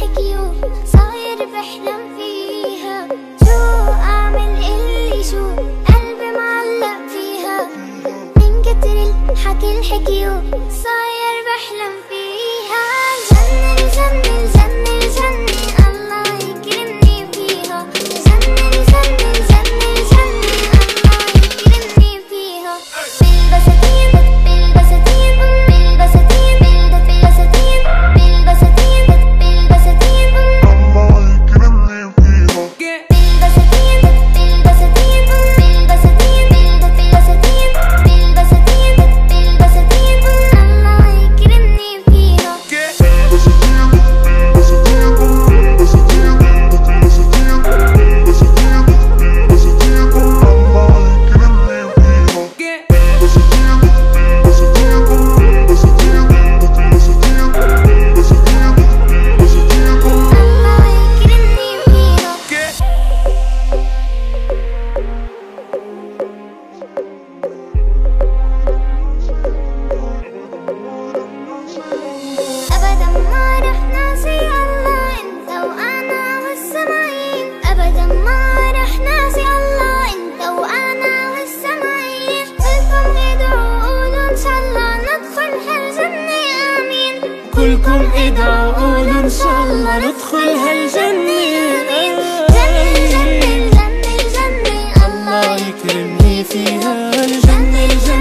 حكي شو أعمل شو قلبي معلق فيها. من كتر الحكي الحكيو صاير بحلم فيها. جنن جنن كلكم ادعوا قولوا ان شاء الله ندخل هالجنة. جنة الجنة الجنة الله. يكرمني فيها الجنة الجنة